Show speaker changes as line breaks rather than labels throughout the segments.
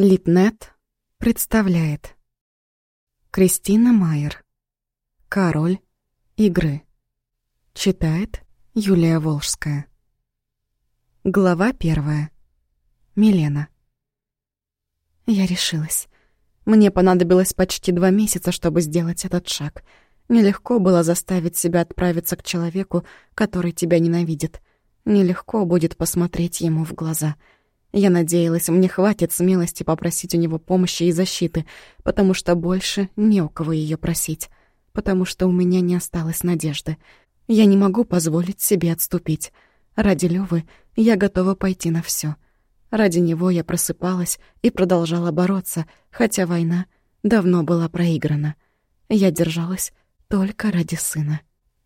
Литнет представляет. Кристина Майер. Король игры. Читает Юлия Волжская. Глава первая. Милена. Я решилась. Мне понадобилось почти два месяца, чтобы сделать этот шаг. Нелегко было заставить себя отправиться к человеку, который тебя ненавидит. Нелегко будет посмотреть ему в глаза — я надеялась, мне хватит смелости попросить у него помощи и защиты, потому что больше не у кого ее просить, потому что у меня не осталось надежды. Я не могу позволить себе отступить. Ради Лёвы я готова пойти на все. Ради него я просыпалась и продолжала бороться, хотя война давно была проиграна. Я держалась только ради сына.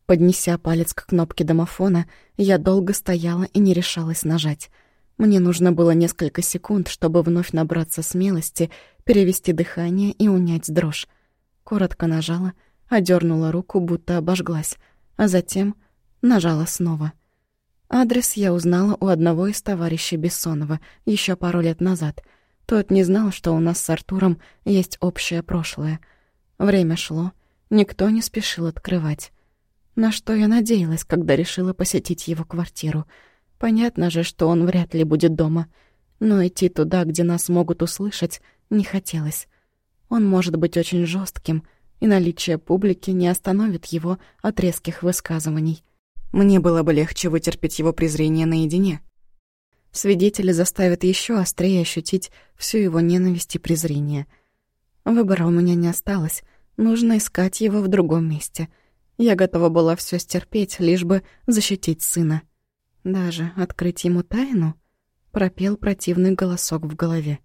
Поднеся палец к кнопке домофона, я долго стояла и не решалась нажать — мне нужно было несколько секунд, чтобы вновь набраться смелости, перевести дыхание и унять дрожь. Коротко нажала, одернула руку, будто обожглась, а затем нажала снова. Адрес я узнала у одного из товарищей Бессонова еще пару лет назад. Тот не знал, что у нас с Артуром есть общее прошлое. Время шло, никто не спешил открывать. На что я надеялась, когда решила посетить его квартиру — Понятно же, что он вряд ли будет дома. Но идти туда, где нас могут услышать, не хотелось. Он может быть очень жестким, и наличие публики не остановит его от резких высказываний. Мне было бы легче вытерпеть его презрение наедине. Свидетели заставят еще острее ощутить всю его ненависть и презрение. Выбора у меня не осталось, нужно искать его в другом месте. Я готова была все стерпеть, лишь бы защитить сына. Даже открыть ему тайну? Пропел противный голосок в голове.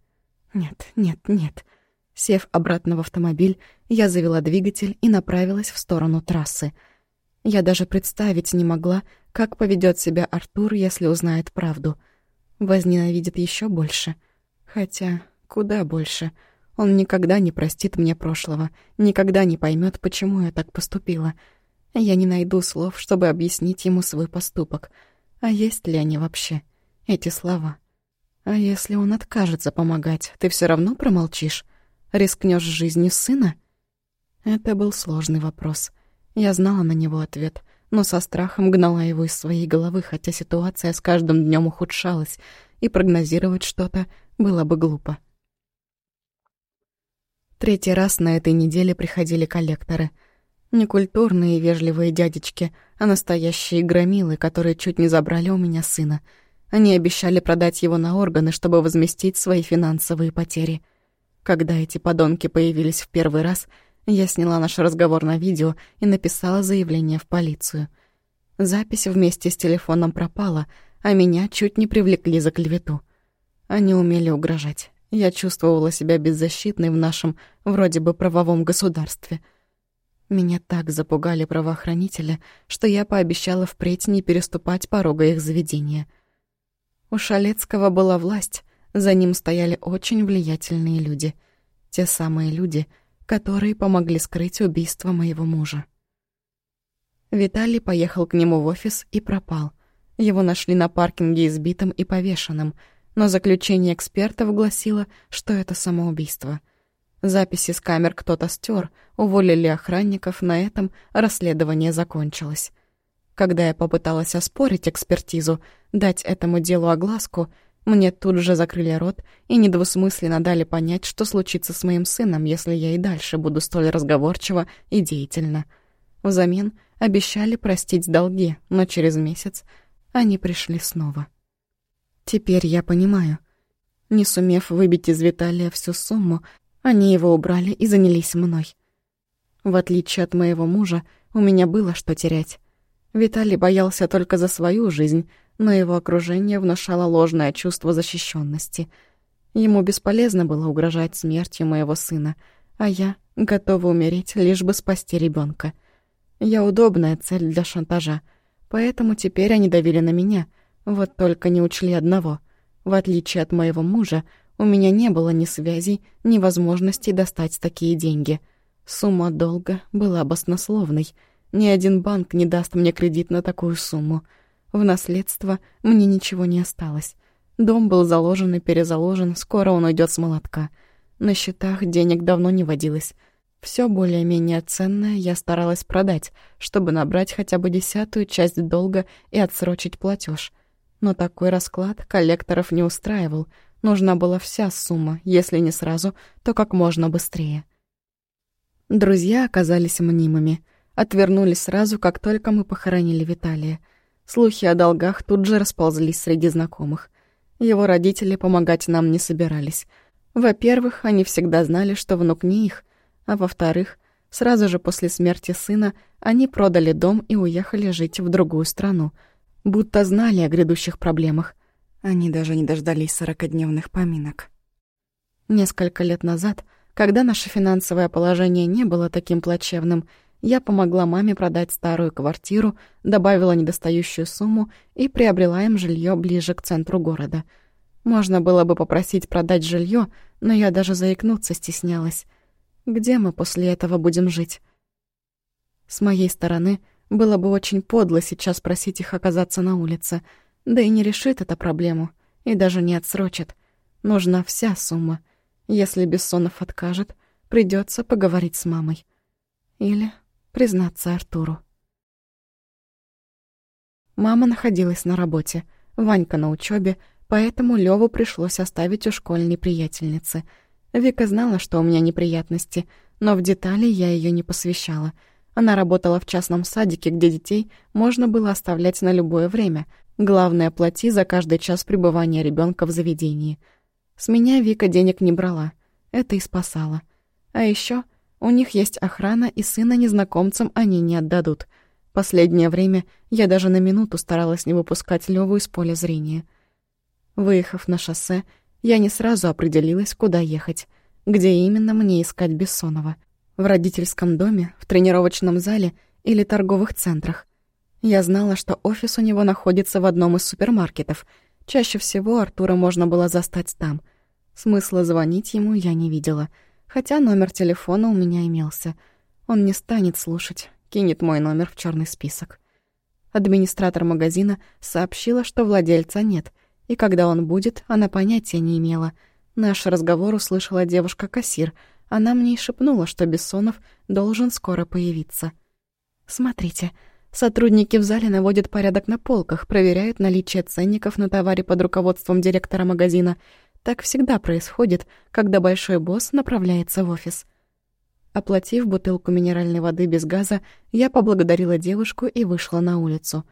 Нет, нет, нет. Сев обратно в автомобиль, я завела двигатель и направилась в сторону трассы. Я даже представить не могла, как поведет себя Артур, если узнает правду. Возненавидит еще больше. Хотя, куда больше. Он никогда не простит мне прошлого, никогда не поймет, почему я так поступила. Я не найду слов, чтобы объяснить ему свой поступок — а есть ли они вообще, эти слова? А если он откажется помогать, ты все равно промолчишь? Рискнешь жизнью сына? Это был сложный вопрос. Я знала на него ответ, но со страхом гнала его из своей головы, хотя ситуация с каждым днем ухудшалась, и прогнозировать что-то было бы глупо. Третий раз на этой неделе приходили коллекторы — не культурные и вежливые дядечки, а настоящие громилы, которые чуть не забрали у меня сына. Они обещали продать его на органы, чтобы возместить свои финансовые потери. Когда эти подонки появились в первый раз, я сняла наш разговор на видео и написала заявление в полицию. Запись вместе с телефоном пропала, а меня чуть не привлекли за клевету. Они умели угрожать. Я чувствовала себя беззащитной в нашем, вроде бы, правовом государстве — меня так запугали правоохранители, что я пообещала впредь не переступать порога их заведения. У Шалецкого была власть, за ним стояли очень влиятельные люди. Те самые люди, которые помогли скрыть убийство моего мужа. Виталий поехал к нему в офис и пропал. Его нашли на паркинге избитым и повешенным, но заключение экспертов гласило, что это самоубийство — Записи с камер кто-то стер, уволили охранников, на этом расследование закончилось. Когда я попыталась оспорить экспертизу, дать этому делу огласку, мне тут же закрыли рот и недвусмысленно дали понять, что случится с моим сыном, если я и дальше буду столь разговорчива и деятельна. Взамен обещали простить долги, но через месяц они пришли снова. Теперь я понимаю. Не сумев выбить из Виталия всю сумму, они его убрали и занялись мной. В отличие от моего мужа, у меня было что терять. Виталий боялся только за свою жизнь, но его окружение внушало ложное чувство защищенности. Ему бесполезно было угрожать смертью моего сына, а я готова умереть, лишь бы спасти ребенка. Я удобная цель для шантажа, поэтому теперь они давили на меня, вот только не учли одного. В отличие от моего мужа, у меня не было ни связей, ни возможности достать такие деньги. Сумма долга была баснословной. Ни один банк не даст мне кредит на такую сумму. В наследство мне ничего не осталось. Дом был заложен и перезаложен, скоро он уйдет с молотка. На счетах денег давно не водилось. Все более-менее ценное я старалась продать, чтобы набрать хотя бы десятую часть долга и отсрочить платеж. Но такой расклад коллекторов не устраивал. Нужна была вся сумма, если не сразу, то как можно быстрее. Друзья оказались мнимыми. Отвернулись сразу, как только мы похоронили Виталия. Слухи о долгах тут же расползлись среди знакомых. Его родители помогать нам не собирались. Во-первых, они всегда знали, что внук не их, а во-вторых, сразу же после смерти сына они продали дом и уехали жить в другую страну, будто знали о грядущих проблемах. Они даже не дождались сорокодневных поминок. Несколько лет назад, когда наше финансовое положение не было таким плачевным, я помогла маме продать старую квартиру, добавила недостающую сумму и приобрела им жилье ближе к центру города. Можно было бы попросить продать жилье, но я даже заикнуться стеснялась. Где мы после этого будем жить? С моей стороны, было бы очень подло сейчас просить их оказаться на улице, да и не решит эту проблему, и даже не отсрочит. Нужна вся сумма. Если Бессонов откажет, придется поговорить с мамой. Или признаться Артуру. Мама находилась на работе, Ванька на учебе, поэтому Леву пришлось оставить у школьной приятельницы — Вика знала, что у меня неприятности, но в детали я ее не посвящала. Она работала в частном садике, где детей можно было оставлять на любое время. Главное, плати за каждый час пребывания ребенка в заведении. С меня Вика денег не брала. Это и спасало. А еще у них есть охрана, и сына незнакомцам они не отдадут. Последнее время я даже на минуту старалась не выпускать Леву из поля зрения. Выехав на шоссе, я не сразу определилась, куда ехать, где именно мне искать Бессонова. В родительском доме, в тренировочном зале или торговых центрах. Я знала, что офис у него находится в одном из супермаркетов. Чаще всего Артура можно было застать там. Смысла звонить ему я не видела, хотя номер телефона у меня имелся. Он не станет слушать, кинет мой номер в черный список. Администратор магазина сообщила, что владельца нет — и когда он будет, она понятия не имела. Наш разговор услышала девушка-кассир. Она мне и шепнула, что Бессонов должен скоро появиться. «Смотрите, сотрудники в зале наводят порядок на полках, проверяют наличие ценников на товаре под руководством директора магазина. Так всегда происходит, когда большой босс направляется в офис». Оплатив бутылку минеральной воды без газа, я поблагодарила девушку и вышла на улицу.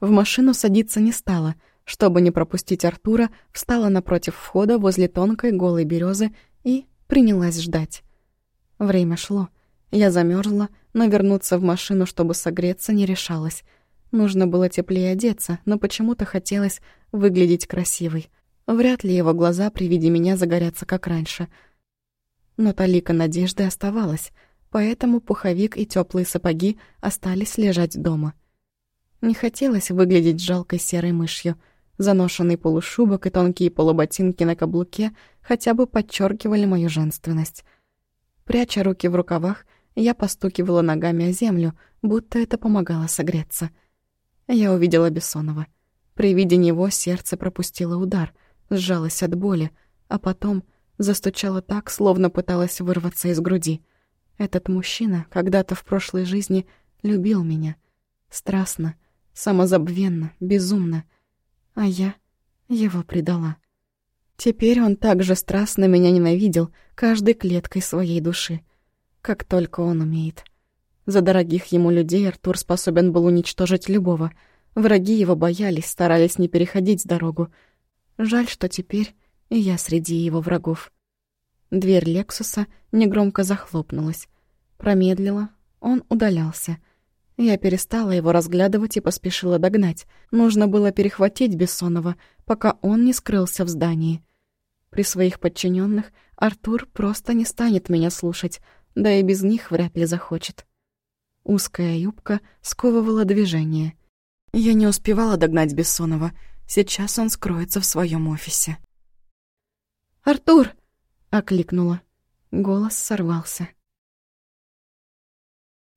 В машину садиться не стала — чтобы не пропустить Артура, встала напротив входа возле тонкой голой березы и принялась ждать. Время шло. Я замерзла, но вернуться в машину, чтобы согреться, не решалась. Нужно было теплее одеться, но почему-то хотелось выглядеть красивой. Вряд ли его глаза при виде меня загорятся, как раньше. Но талика надежды оставалась, поэтому пуховик и теплые сапоги остались лежать дома. Не хотелось выглядеть жалкой серой мышью — Заношенный полушубок и тонкие полуботинки на каблуке хотя бы подчеркивали мою женственность. Пряча руки в рукавах, я постукивала ногами о землю, будто это помогало согреться. Я увидела Бессонова. При виде него сердце пропустило удар, сжалось от боли, а потом застучало так, словно пыталась вырваться из груди. Этот мужчина когда-то в прошлой жизни любил меня. Страстно, самозабвенно, безумно — а я его предала. Теперь он так же страстно меня ненавидел каждой клеткой своей души, как только он умеет. За дорогих ему людей Артур способен был уничтожить любого. Враги его боялись, старались не переходить дорогу. Жаль, что теперь и я среди его врагов. Дверь Лексуса негромко захлопнулась. Промедлила, он удалялся — я перестала его разглядывать и поспешила догнать. Нужно было перехватить Бессонова, пока он не скрылся в здании. При своих подчиненных Артур просто не станет меня слушать, да и без них вряд ли захочет. Узкая юбка сковывала движение. Я не успевала догнать Бессонова. Сейчас он скроется в своем офисе. «Артур!» — окликнула. Голос сорвался.